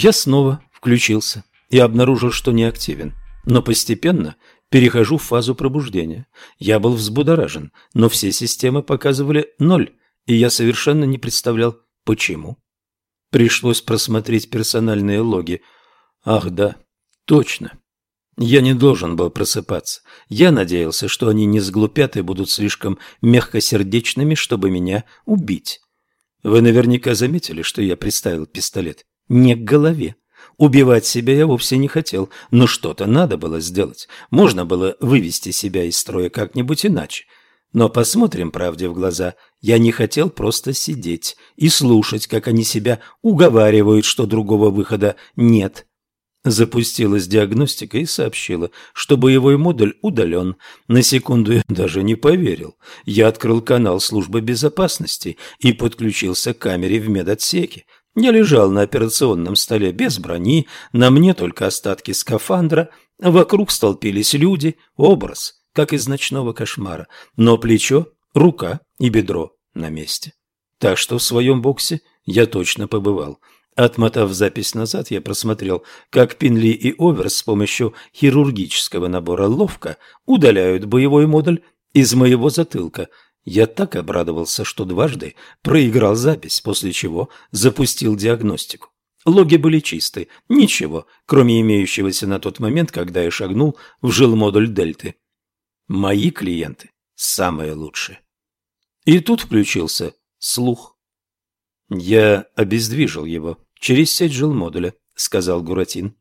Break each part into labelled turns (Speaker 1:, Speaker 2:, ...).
Speaker 1: Я снова включился и обнаружил, что не активен, но постепенно перехожу в фазу пробуждения. Я был взбудоражен, но все системы показывали ноль, и я совершенно не представлял, почему. Пришлось просмотреть персональные логи. Ах да, точно. Я не должен был просыпаться. Я надеялся, что они не сглупят и будут слишком мягкосердечными, чтобы меня убить. Вы наверняка заметили, что я приставил пистолет не к голове. Убивать себя я вовсе не хотел, но что-то надо было сделать. Можно было вывести себя из строя как-нибудь иначе. Но посмотрим правде в глаза. Я не хотел просто сидеть и слушать, как они себя уговаривают, что другого выхода нет. Запустилась диагностика и сообщила, что боевой модуль удален. На секунду я даже не поверил. Я открыл канал службы безопасности и подключился к камере в медотсеке. Я лежал на операционном столе без брони, на мне только остатки скафандра, вокруг столпились люди, образ, как из ночного кошмара, но плечо, рука и бедро на месте. Так что в своем боксе я точно побывал. Отмотав запись назад, я просмотрел, как Пинли и Оверс с помощью хирургического набора ловко удаляют боевой модуль из моего затылка – я так обрадовался, что дважды проиграл запись, после чего запустил диагностику. Логи были чисты, ничего, кроме имеющегося на тот момент, когда я шагнул в жилмодуль Дельты. Мои клиенты самые лучшие. И тут включился слух. Я обездвижил его через сеть жилмодуля, сказал Гуратин.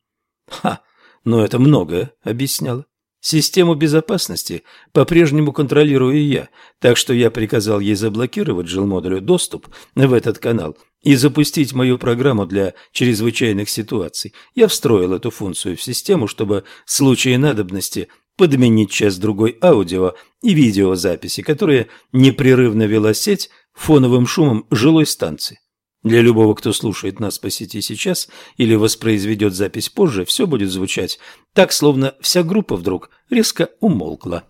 Speaker 1: Ха, но это многое объясняло. Систему безопасности по-прежнему контролирую я, так что я приказал ей заблокировать жилмодулю доступ в этот канал и запустить мою программу для чрезвычайных ситуаций. Я встроил эту функцию в систему, чтобы в случае надобности подменить час-другой аудио и видеозаписи, которые непрерывно вела сеть фоновым шумом жилой станции. Для любого, кто слушает нас по сети сейчас или воспроизведет запись позже, все будет звучать так, словно вся группа вдруг резко умолкла.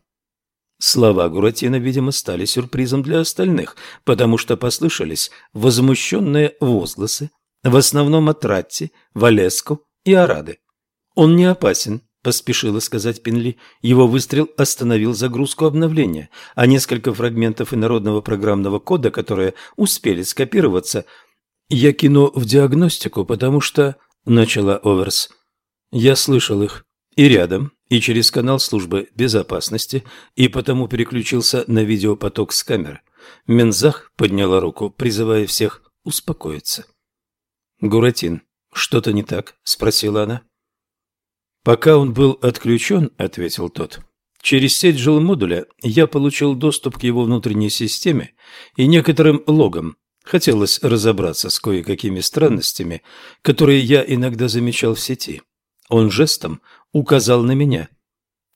Speaker 1: Слова Гуратина, видимо, стали сюрпризом для остальных, потому что послышались возмущенные возгласы, в основном от Ратти, Валеску и Арады. «Он не опасен», – поспешила сказать Пенли. Его выстрел остановил загрузку обновления, а несколько фрагментов инородного программного кода, которые успели скопироваться – «Я кину в диагностику, потому что...» – начала Оверс. «Я слышал их. И рядом, и через канал службы безопасности, и потому переключился на видеопоток с камеры. Мензах подняла руку, призывая всех успокоиться. «Гуратин, что-то не так?» – спросила она. «Пока он был отключен», – ответил тот, – «через сеть жилмодуля я получил доступ к его внутренней системе и некоторым логам, Хотелось разобраться с кое-какими странностями, которые я иногда замечал в сети. Он жестом указал на меня.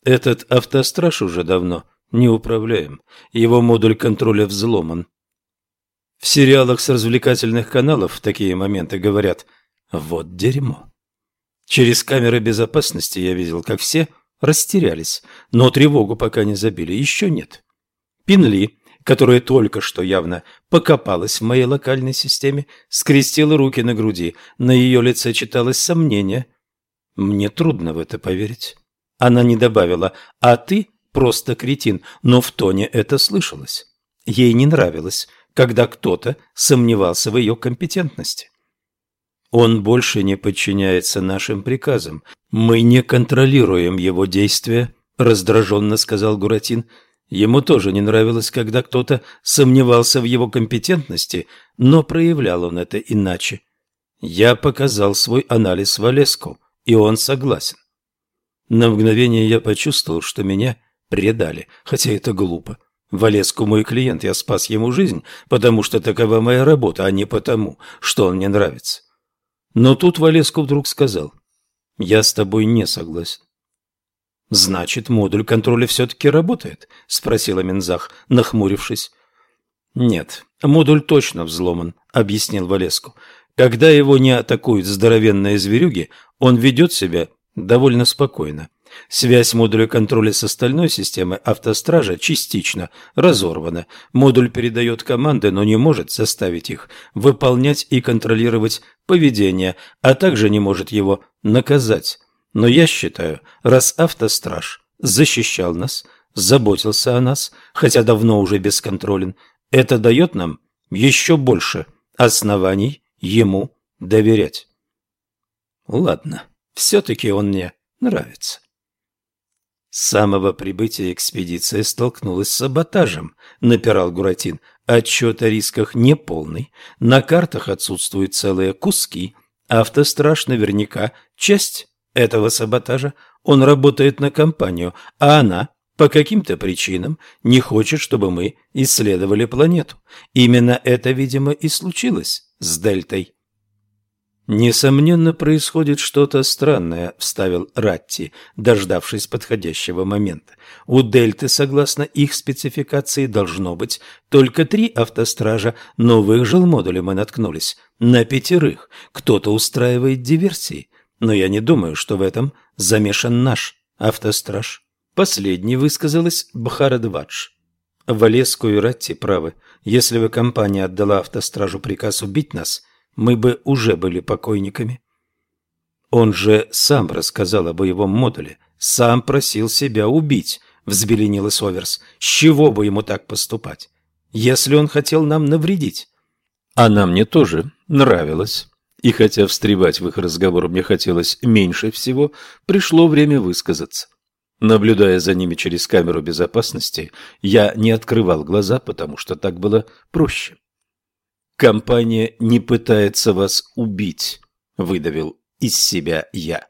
Speaker 1: Этот автостраж уже давно неуправляем. Его модуль контроля взломан. В сериалах с развлекательных каналов в такие моменты говорят «вот дерьмо». Через камеры безопасности я видел, как все растерялись, но тревогу пока не забили, еще нет. Пинли которая только что явно покопалась в моей локальной системе, скрестила руки на груди. На ее лице читалось сомнение. Мне трудно в это поверить. Она не добавила «а ты просто кретин», но в тоне это слышалось. Ей не нравилось, когда кто-то сомневался в ее компетентности. Он больше не подчиняется нашим приказам. Мы не контролируем его действия, раздраженно сказал Гуратин. Ему тоже не нравилось, когда кто-то сомневался в его компетентности, но проявлял он это иначе. Я показал свой анализ Валеску, и он согласен. На мгновение я почувствовал, что меня предали, хотя это глупо. Валеску мой клиент, я спас ему жизнь, потому что такова моя работа, а не потому, что он мне нравится. Но тут Валеску вдруг сказал, «Я с тобой не согласен. «Значит, модуль контроля все-таки работает?» – спросила Минзах, нахмурившись. «Нет, модуль точно взломан», – объяснил Валеску. «Когда его не атакуют здоровенные зверюги, он ведет себя довольно спокойно. Связь модуля контроля с остальной системой автостража частично разорвана. Модуль передает команды, но не может заставить их выполнять и контролировать поведение, а также не может его наказать. Но я считаю, раз автостраж защищал нас, заботился о нас, хотя давно уже бесконтролен, это дает нам еще больше оснований ему доверять. Ладно, все-таки он мне нравится. С самого прибытия экспедиция столкнулась с саботажем, напирал Гуратин. Отчет о рисках неполный, на картах отсутствуют целые куски. Автостраж наверняка часть этого саботажа. Он работает на компанию, а она по каким-то причинам не хочет, чтобы мы исследовали планету. Именно это, видимо, и случилось с Дельтой. «Несомненно, происходит что-то странное», – вставил Ратти, дождавшись подходящего момента. «У Дельты, согласно их спецификации, должно быть только три автостража, но в их жилмодуле мы наткнулись на пятерых. Кто-то устраивает диверсии, но я не думаю, что в этом замешан наш автостраж». Последней высказалась Бхарадвадж. Валеску и Ратти правы. Если бы компания отдала автостражу приказ убить нас – мы бы уже были покойниками. Он же сам рассказал о боевом модуле, сам просил себя убить, взбеленилась Оверс. С чего бы ему так поступать, если он хотел нам навредить? Она мне тоже нравилась. И хотя встревать в их разговор мне хотелось меньше всего, пришло время высказаться. Наблюдая за ними через камеру безопасности, я не открывал глаза, потому что так было проще. «Компания не пытается вас убить», — выдавил из себя я.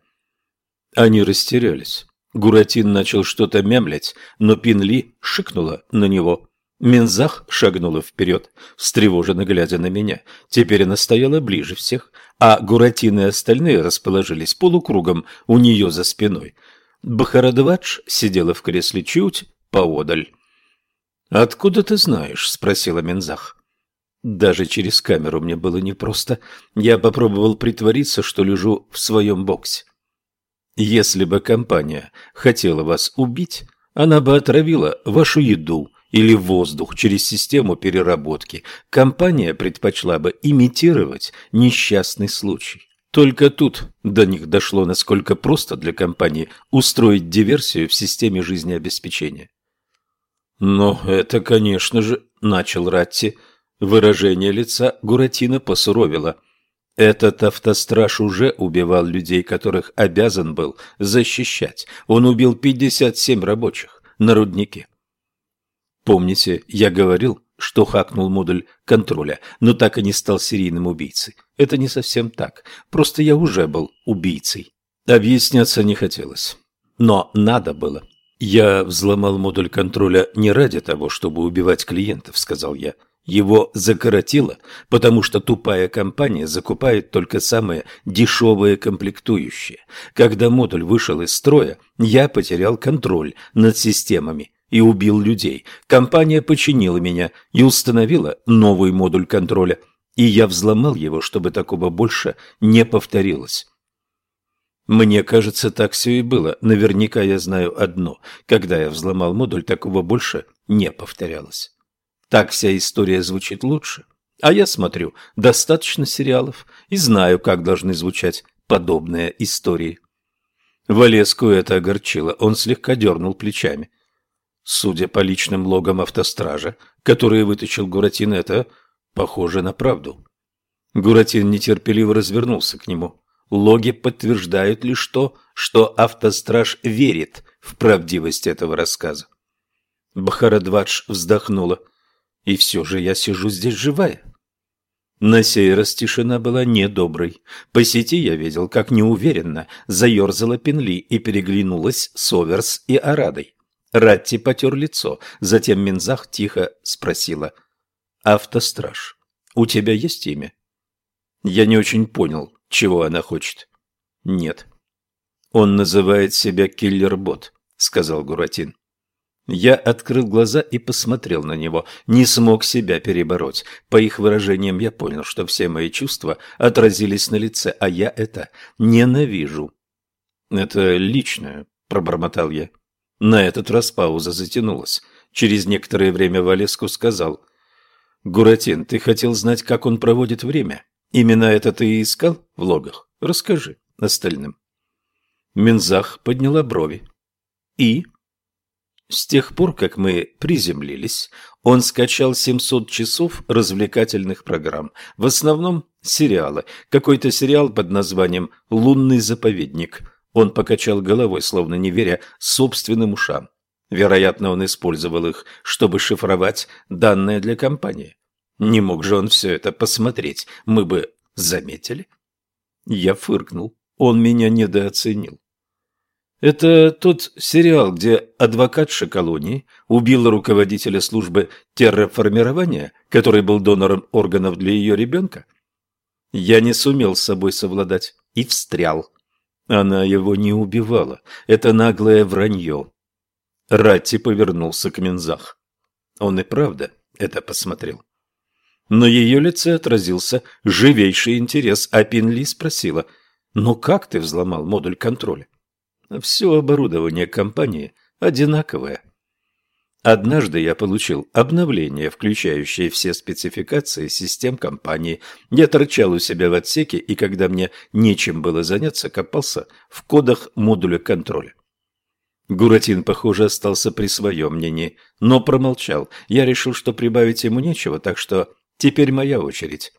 Speaker 1: Они растерялись. Гуратин начал что-то мямлять, но Пинли шикнула на него. Мензах шагнула вперед, встревоженно глядя на меня. Теперь она стояла ближе всех, а Гуратин и остальные расположились полукругом у нее за спиной. Бахарадвадж сидела в кресле чуть поодаль. «Откуда ты знаешь?» – спросила Мензах. Даже через камеру мне было непросто. Я попробовал притвориться, что лежу в своем боксе. Если бы компания хотела вас убить, она бы отравила вашу еду или воздух через систему переработки. Компания предпочла бы имитировать несчастный случай. Только тут до них дошло, насколько просто для компании устроить диверсию в системе жизнеобеспечения. «Но это, конечно же», – начал Ратти, – Выражение лица Гуратино посуровило. Этот автостраж уже убивал людей, которых обязан был защищать. Он убил 57 рабочих на руднике. Помните, я говорил, что хакнул модуль контроля, но так и не стал серийным убийцей. Это не совсем так. Просто я уже был убийцей. Объясняться не хотелось. Но надо было. Я взломал модуль контроля не ради того, чтобы убивать клиентов, сказал я. Его закоротило, потому что тупая компания закупает только самые дешевые комплектующие. Когда модуль вышел из строя, я потерял контроль над системами и убил людей. Компания починила меня и установила новый модуль контроля, и я взломал его, чтобы такого больше не повторилось. Мне кажется, так все и было. Наверняка я знаю одно. Когда я взломал модуль, такого больше не повторялось. Так вся история звучит лучше. А я смотрю достаточно сериалов и знаю, как должны звучать подобные истории. Валеску это огорчило, он слегка дернул плечами. Судя по личным логам автостража, которые вытащил Гуратин, это похоже на правду. Гуратин нетерпеливо развернулся к нему. Логи подтверждают лишь то, что автостраж верит в правдивость этого рассказа. Бахарадвадж вздохнула. И все же я сижу здесь живая. На сей раз тишина была недоброй. По сети я видел, как неуверенно заерзала Пенли и переглянулась с Оверс и Арадой. Ратти потер лицо, затем Минзах тихо спросила. «Автостраж, у тебя есть имя?» Я не очень понял, чего она хочет. «Нет». «Он называет себя Киллер-бот», — сказал Гуратин. Я открыл глаза и посмотрел на него, не смог себя перебороть. По их выражениям я понял, что все мои чувства отразились на лице, а я это ненавижу. Это личное, пробормотал я. На этот раз пауза затянулась. Через некоторое время Валеску сказал. «Гуратин, ты хотел знать, как он проводит время? Именно это ты и искал в логах? Расскажи остальным». Минзах подняла брови. «И?» С тех пор, как мы приземлились, он скачал 700 часов развлекательных программ, в основном сериалы. Какой-то сериал под названием «Лунный заповедник». Он покачал головой, словно не веря собственным ушам. Вероятно, он использовал их, чтобы шифровать данные для компании. Не мог же он все это посмотреть, мы бы заметили. Я фыркнул. Он меня недооценил. Это тот сериал, где адвокатша колонии убила руководителя службы терраформирования, который был донором органов для ее ребенка? Я не сумел с собой совладать и встрял. Она его не убивала. Это наглое вранье. Ратти повернулся к Минзах. Он и правда это посмотрел. На ее лице отразился живейший интерес, а Пинли спросила, «Ну как ты взломал модуль контроля?» Все оборудование компании одинаковое. Однажды я получил обновление, включающее все спецификации систем компании. Я торчал у себя в отсеке, и когда мне нечем было заняться, копался в кодах модуля контроля. Гуратин, похоже, остался при своем мнении, но промолчал. Я решил, что прибавить ему нечего, так что теперь моя очередь.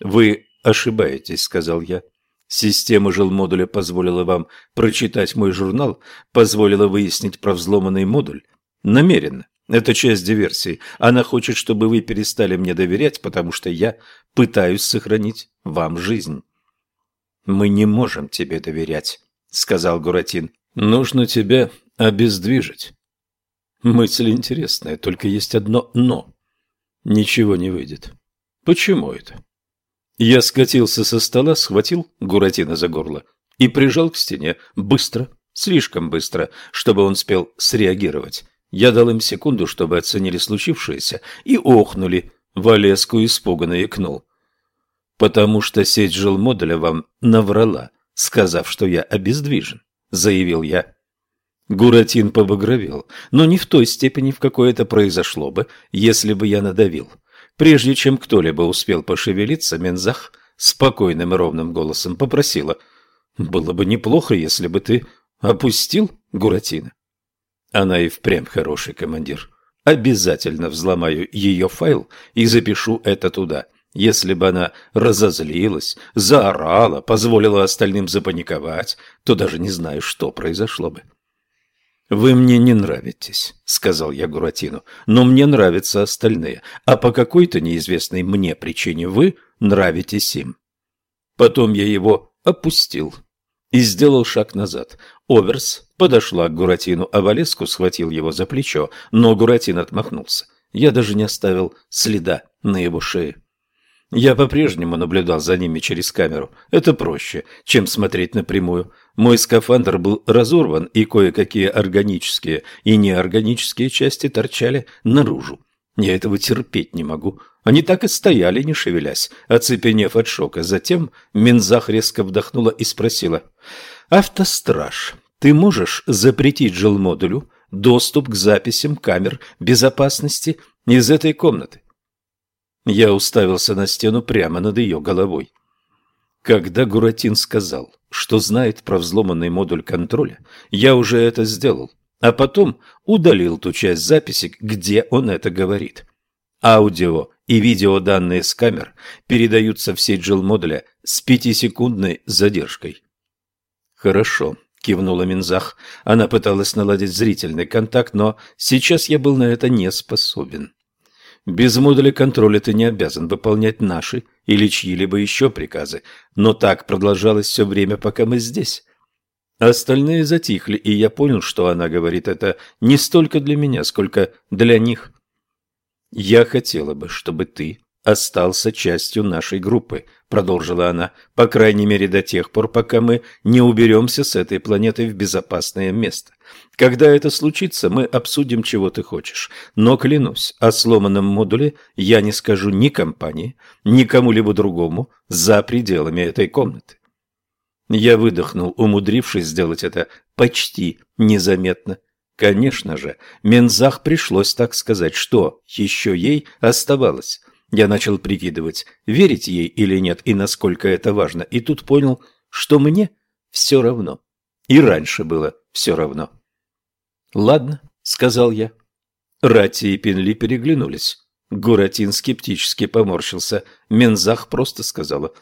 Speaker 1: «Вы ошибаетесь», — сказал я. Система жилмодуля позволила вам прочитать мой журнал, позволила выяснить про взломанный модуль. Намеренно. Это часть диверсии. Она хочет, чтобы вы перестали мне доверять, потому что я пытаюсь сохранить вам жизнь. Мы не можем тебе доверять, сказал Гуратин. Нужно тебя обездвижить. Мысль интересная, только есть одно «но». Ничего не выйдет. Почему это? Я скатился со стола, схватил Гуратина за горло и прижал к стене. Быстро, слишком быстро, чтобы он успел среагировать. Я дал им секунду, чтобы оценили случившееся, и охнули. Валеску испуганно икнул. «Потому что сеть жилмодуля вам наврала, сказав, что я обездвижен», — заявил я. Гуратин побагровел, но не в той степени, в какой это произошло бы, если бы я надавил. Прежде чем кто-либо успел пошевелиться, Мензах спокойным и ровным голосом попросила. «Было бы неплохо, если бы ты опустил Гуратина». Она и впрямь хороший командир. Обязательно взломаю ее файл и запишу это туда. Если бы она разозлилась, заорала, позволила остальным запаниковать, то даже не знаю, что произошло бы. «Вы мне не нравитесь», — сказал я Гуратину, — «но мне нравятся остальные, а по какой-то неизвестной мне причине вы нравитесь им». Потом я его опустил и сделал шаг назад. Оверс подошла к Гуратину, а Валеску схватил его за плечо, но Гуратин отмахнулся. Я даже не оставил следа на его шее. Я по-прежнему наблюдал за ними через камеру. Это проще, чем смотреть напрямую. Мой скафандр был разорван, и кое-какие органические и неорганические части торчали наружу. Я этого терпеть не могу. Они так и стояли, не шевелясь, оцепенев от шока. Затем Минзах резко вдохнула и спросила. «Автостраж, ты можешь запретить жилмодулю доступ к записям камер безопасности из этой комнаты?» Я уставился на стену прямо над ее головой. Когда Гуратин сказал, что знает про взломанный модуль контроля, я уже это сделал, а потом удалил ту часть записи, где он это говорит. Аудио и видеоданные с камер передаются в сеть жилмодуля с пятисекундной задержкой. «Хорошо», — кивнула Минзах. Она пыталась наладить зрительный контакт, но сейчас я был на это не способен. Без модуля контроля ты не обязан выполнять наши или чьи-либо еще приказы, но так продолжалось все время, пока мы здесь. Остальные затихли, и я понял, что она говорит это не столько для меня, сколько для них. Я хотела бы, чтобы ты остался частью нашей группы, продолжила она, по крайней мере до тех пор, пока мы не уберемся с этой планеты в безопасное место. Когда это случится, мы обсудим, чего ты хочешь. Но клянусь, о сломанном модуле я не скажу ни компании, ни кому-либо другому за пределами этой комнаты. Я выдохнул, умудрившись сделать это почти незаметно. Конечно же, Мензах пришлось так сказать, что еще ей оставалось. Я начал прикидывать, верить ей или нет, и насколько это важно, и тут понял, что мне все равно. И раньше было все равно. «Ладно», — сказал я. Рати и Пенли переглянулись. Гуратин скептически поморщился. Мензах просто сказала,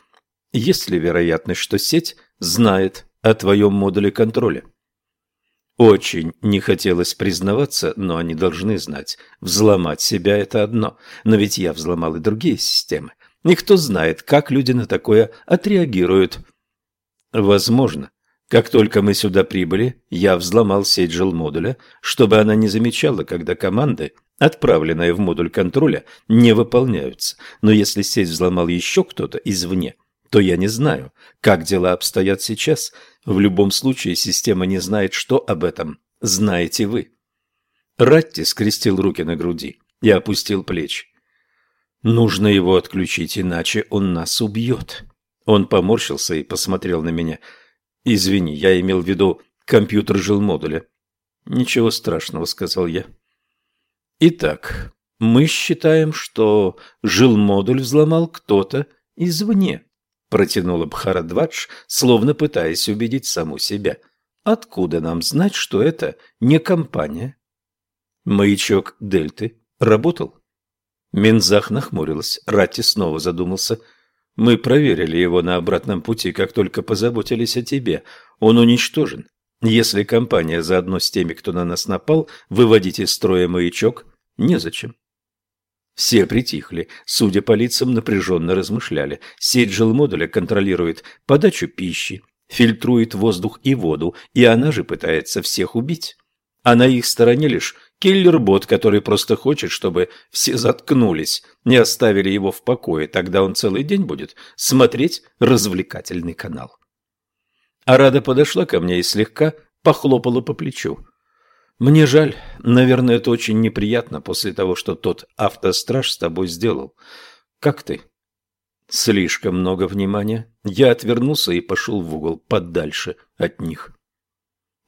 Speaker 1: «Есть ли вероятность, что сеть знает о твоем модуле контроля?» Очень не хотелось признаваться, но они должны знать. Взломать себя – это одно, но ведь я взломал и другие системы. Никто знает, как люди на такое отреагируют. Возможно, как только мы сюда прибыли, я взломал сеть жилмодуля, чтобы она не замечала, когда команды, отправленные в модуль контроля, не выполняются. Но если сеть взломал еще кто-то извне, то я не знаю, как дела обстоят сейчас – в любом случае система не знает, что об этом знаете вы. Ратти скрестил руки на груди и опустил плечи. Нужно его отключить, иначе он нас убьет. Он поморщился и посмотрел на меня. Извини, я имел в виду компьютер жилмодуля. Ничего страшного, сказал я. Итак, мы считаем, что жилмодуль взломал кто-то извне протянула Бхарадвадж, словно пытаясь убедить саму себя. Откуда нам знать, что это не компания? Маячок Дельты работал? Минзах нахмурилась. Ратти снова задумался. Мы проверили его на обратном пути, как только позаботились о тебе. Он уничтожен. Если компания заодно с теми, кто на нас напал, выводить из строя маячок незачем. Все притихли, судя по лицам, напряженно размышляли. Сеть жилмодуля контролирует подачу пищи, фильтрует воздух и воду, и она же пытается всех убить. А на их стороне лишь киллер-бот, который просто хочет, чтобы все заткнулись, не оставили его в покое, тогда он целый день будет смотреть развлекательный канал. Арада подошла ко мне и слегка похлопала по плечу. Мне жаль, наверное, это очень неприятно после того, что тот автостраж с тобой сделал. Как ты? Слишком много внимания. Я отвернулся и пошел в угол, подальше от них.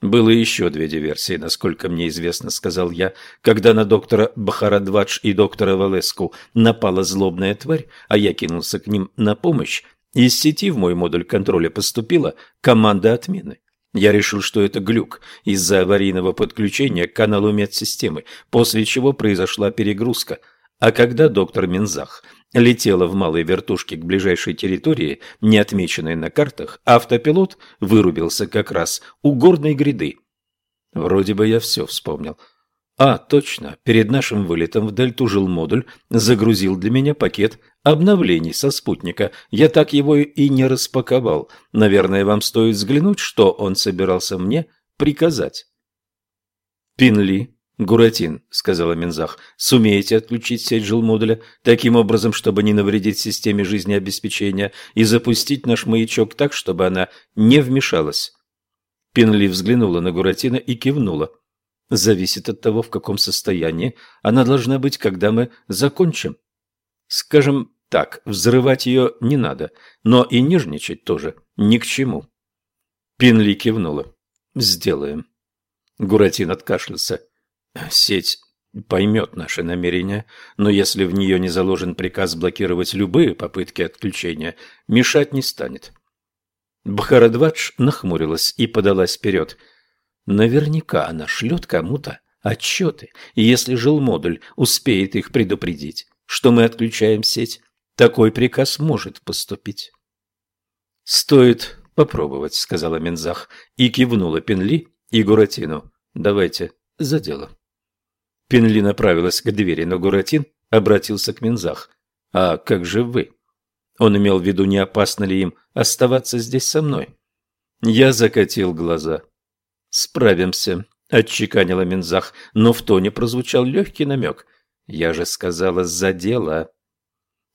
Speaker 1: Было еще две диверсии, насколько мне известно, сказал я, когда на доктора Бахарадвадж и доктора Валеску напала злобная тварь, а я кинулся к ним на помощь, из сети в мой модуль контроля поступила команда отмены. Я решил, что это глюк из-за аварийного подключения к каналу медсистемы, после чего произошла перегрузка. А когда доктор Минзах летела в малой вертушке к ближайшей территории, не отмеченной на картах, автопилот вырубился как раз у горной гряды. Вроде бы я все вспомнил. А, точно, перед нашим вылетом в Дельту жил модуль, загрузил для меня пакет обновлений со спутника. Я так его и не распаковал. Наверное, вам стоит взглянуть, что он собирался мне приказать. Пинли, Гуратин, сказала Минзах, сумеете отключить сеть жилмодуля таким образом, чтобы не навредить системе жизнеобеспечения и запустить наш маячок так, чтобы она не вмешалась. Пинли взглянула на Гуратина и кивнула зависит от того, в каком состоянии она должна быть, когда мы закончим. Скажем так, взрывать ее не надо, но и нежничать тоже ни к чему. Пинли кивнула. «Сделаем». Гуратин откашлялся. «Сеть поймет наши намерения, но если в нее не заложен приказ блокировать любые попытки отключения, мешать не станет». Бхарадвадж нахмурилась и подалась вперед – Наверняка она шлет кому-то отчеты, и если жилмодуль успеет их предупредить, что мы отключаем сеть, такой приказ может поступить. «Стоит попробовать», — сказала Мензах, и кивнула Пенли и Гуратину. «Давайте за дело». Пенли направилась к двери, но Гуратин обратился к Мензах. «А как же вы?» Он имел в виду, не опасно ли им оставаться здесь со мной. Я закатил глаза. «Справимся», – отчеканила Минзах, но в тоне прозвучал легкий намек. «Я же сказала за дело».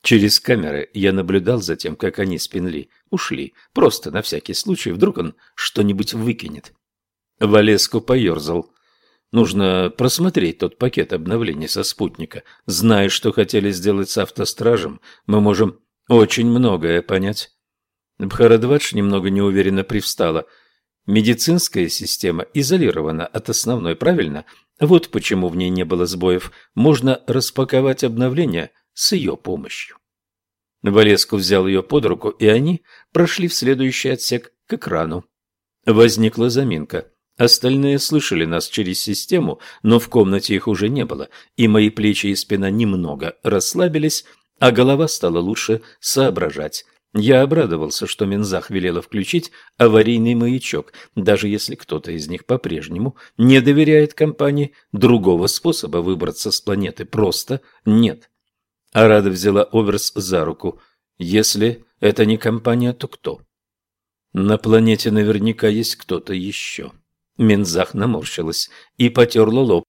Speaker 1: Через камеры я наблюдал за тем, как они с Пенли ушли, просто на всякий случай, вдруг он что-нибудь выкинет. Валеску поерзал. Нужно просмотреть тот пакет обновлений со спутника. Зная, что хотели сделать с автостражем, мы можем очень многое понять. Бхарадвадж немного неуверенно привстала – Медицинская система изолирована от основной, правильно? Вот почему в ней не было сбоев. Можно распаковать обновления с ее помощью. Валеску взял ее под руку, и они прошли в следующий отсек к экрану. Возникла заминка. Остальные слышали нас через систему, но в комнате их уже не было, и мои плечи и спина немного расслабились, а голова стала лучше соображать. Я обрадовался, что Минзах велела включить аварийный маячок, даже если кто-то из них по-прежнему не доверяет компании, другого способа выбраться с планеты просто нет. Арада взяла Оверс за руку. Если это не компания, то кто? На планете наверняка есть кто-то еще. Минзах наморщилась и потерла лоб.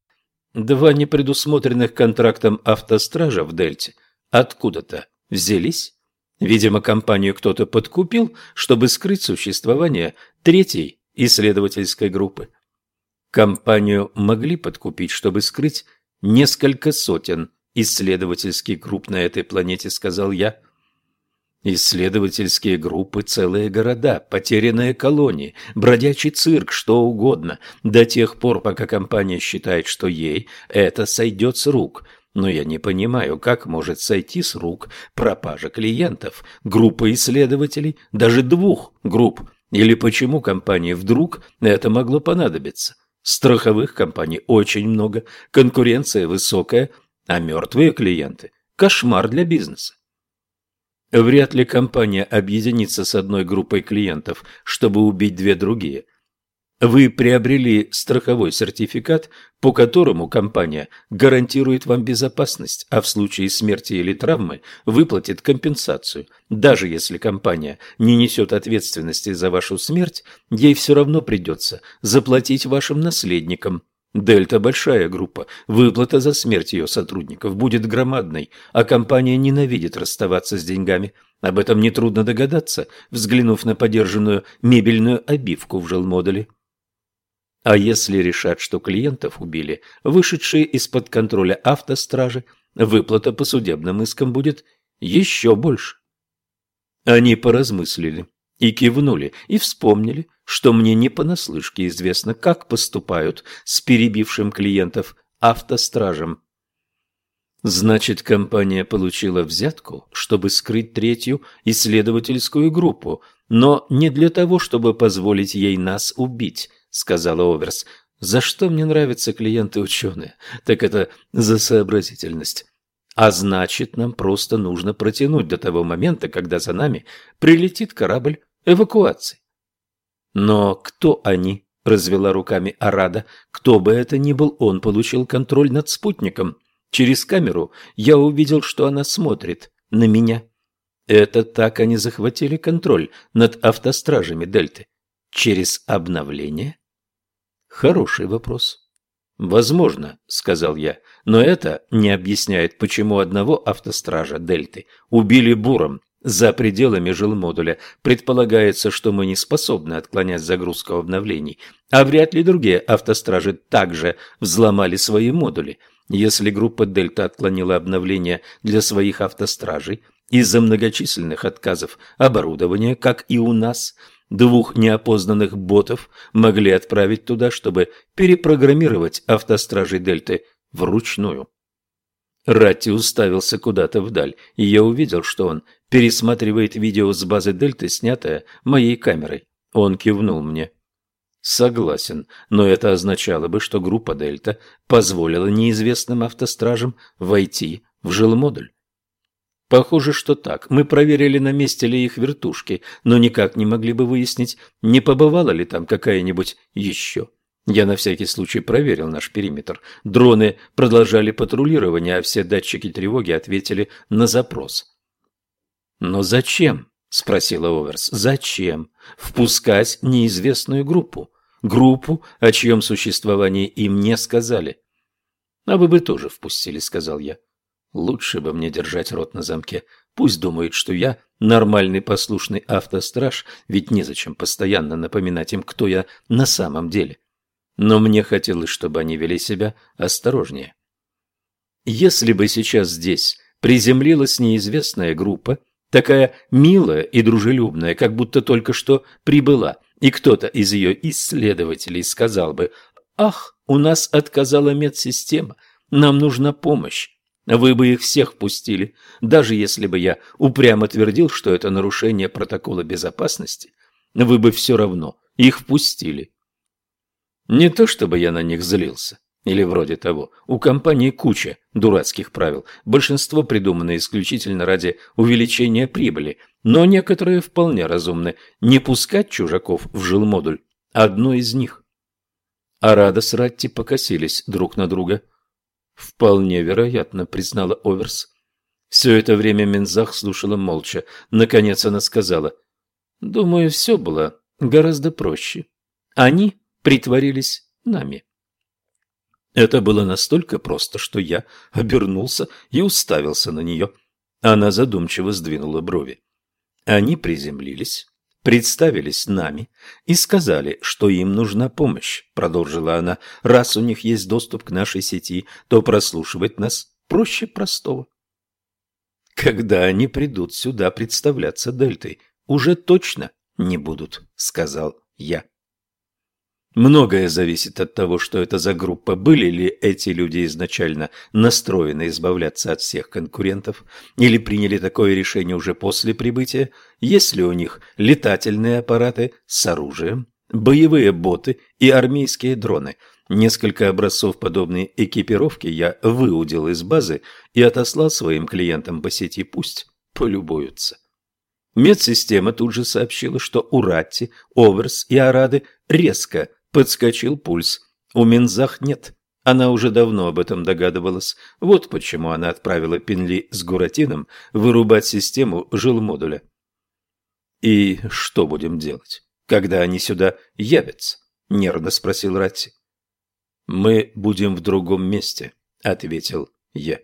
Speaker 1: Два непредусмотренных контрактом автостража в Дельте откуда-то взялись? Видимо, компанию кто-то подкупил, чтобы скрыть существование третьей исследовательской группы. Компанию могли подкупить, чтобы скрыть несколько сотен исследовательских групп на этой планете, сказал я. Исследовательские группы, целые города, потерянные колонии, бродячий цирк, что угодно, до тех пор, пока компания считает, что ей это сойдет с рук – но я не понимаю, как может сойти с рук пропажа клиентов, группы исследователей, даже двух групп, или почему компании вдруг это могло понадобиться. Страховых компаний очень много, конкуренция высокая, а мертвые клиенты – кошмар для бизнеса. Вряд ли компания объединится с одной группой клиентов, чтобы убить две другие – вы приобрели страховой сертификат, по которому компания гарантирует вам безопасность, а в случае смерти или травмы выплатит компенсацию. Даже если компания не несет ответственности за вашу смерть, ей все равно придется заплатить вашим наследникам. Дельта – большая группа, выплата за смерть ее сотрудников будет громадной, а компания ненавидит расставаться с деньгами. Об этом нетрудно догадаться, взглянув на подержанную мебельную обивку в жилмодуле. А если решат, что клиентов убили, вышедшие из-под контроля автостражи, выплата по судебным искам будет еще больше. Они поразмыслили и кивнули, и вспомнили, что мне не понаслышке известно, как поступают с перебившим клиентов автостражем. Значит, компания получила взятку, чтобы скрыть третью исследовательскую группу, но не для того, чтобы позволить ей нас убить, сказала Оверс. За что мне нравятся клиенты-ученые? Так это за сообразительность. А значит, нам просто нужно протянуть до того момента, когда за нами прилетит корабль эвакуации. Но кто они? Развела руками Арада. Кто бы это ни был, он получил контроль над спутником. Через камеру я увидел, что она смотрит на меня. Это так они захватили контроль над автостражами Дельты. Через обновление? Хороший вопрос. Возможно, сказал я, но это не объясняет, почему одного автостража Дельты убили буром за пределами жилмодуля. Предполагается, что мы не способны отклонять загрузку обновлений, а вряд ли другие автостражи также взломали свои модули. Если группа Дельта отклонила обновления для своих автостражей из-за многочисленных отказов оборудования, как и у нас – двух неопознанных ботов могли отправить туда, чтобы перепрограммировать автостражи Дельты вручную. Ратти уставился куда-то вдаль, и я увидел, что он пересматривает видео с базы Дельты, снятое моей камерой. Он кивнул мне. Согласен, но это означало бы, что группа Дельта позволила неизвестным автостражам войти в жилмодуль. Похоже, что так. Мы проверили, на месте ли их вертушки, но никак не могли бы выяснить, не побывала ли там какая-нибудь еще. Я на всякий случай проверил наш периметр. Дроны продолжали патрулирование, а все датчики тревоги ответили на запрос. «Но зачем?» – спросила Оверс. «Зачем впускать неизвестную группу? Группу, о чьем существовании им не сказали?» «А вы бы тоже впустили», – сказал я. Лучше бы мне держать рот на замке. Пусть думают, что я нормальный послушный автостраж, ведь незачем постоянно напоминать им, кто я на самом деле. Но мне хотелось, чтобы они вели себя осторожнее. Если бы сейчас здесь приземлилась неизвестная группа, такая милая и дружелюбная, как будто только что прибыла, и кто-то из ее исследователей сказал бы «Ах, у нас отказала медсистема, нам нужна помощь», вы бы их всех пустили, даже если бы я упрямо твердил, что это нарушение протокола безопасности, вы бы все равно их впустили. Не то чтобы я на них злился, или вроде того. У компании куча дурацких правил, большинство придумано исключительно ради увеличения прибыли, но некоторые вполне разумны. Не пускать чужаков в жилмодуль – одно из них. Арада с Ратти покосились друг на друга. «Вполне вероятно», – признала Оверс. Все это время Мензах слушала молча. Наконец она сказала, «Думаю, все было гораздо проще. Они притворились нами». Это было настолько просто, что я обернулся и уставился на нее. Она задумчиво сдвинула брови. Они приземлились, представились нами и сказали, что им нужна помощь, продолжила она. Раз у них есть доступ к нашей сети, то прослушивать нас проще простого. Когда они придут сюда представляться Дельтой, уже точно не будут, сказал я. Многое зависит от того, что это за группа. Были ли эти люди изначально настроены избавляться от всех конкурентов, или приняли такое решение уже после прибытия? Есть ли у них летательные аппараты с оружием, боевые боты и армейские дроны? Несколько образцов подобной экипировки я выудил из базы и отослал своим клиентам по сети, пусть полюбуются. Медсистема тут же сообщила, что у Оверс и Арады резко Подскочил пульс. У Минзах нет. Она уже давно об этом догадывалась. Вот почему она отправила Пенли с Гуратином вырубать систему жилмодуля. «И что будем делать, когда они сюда явятся?» – нервно спросил Ратти. «Мы будем в другом месте», – ответил я.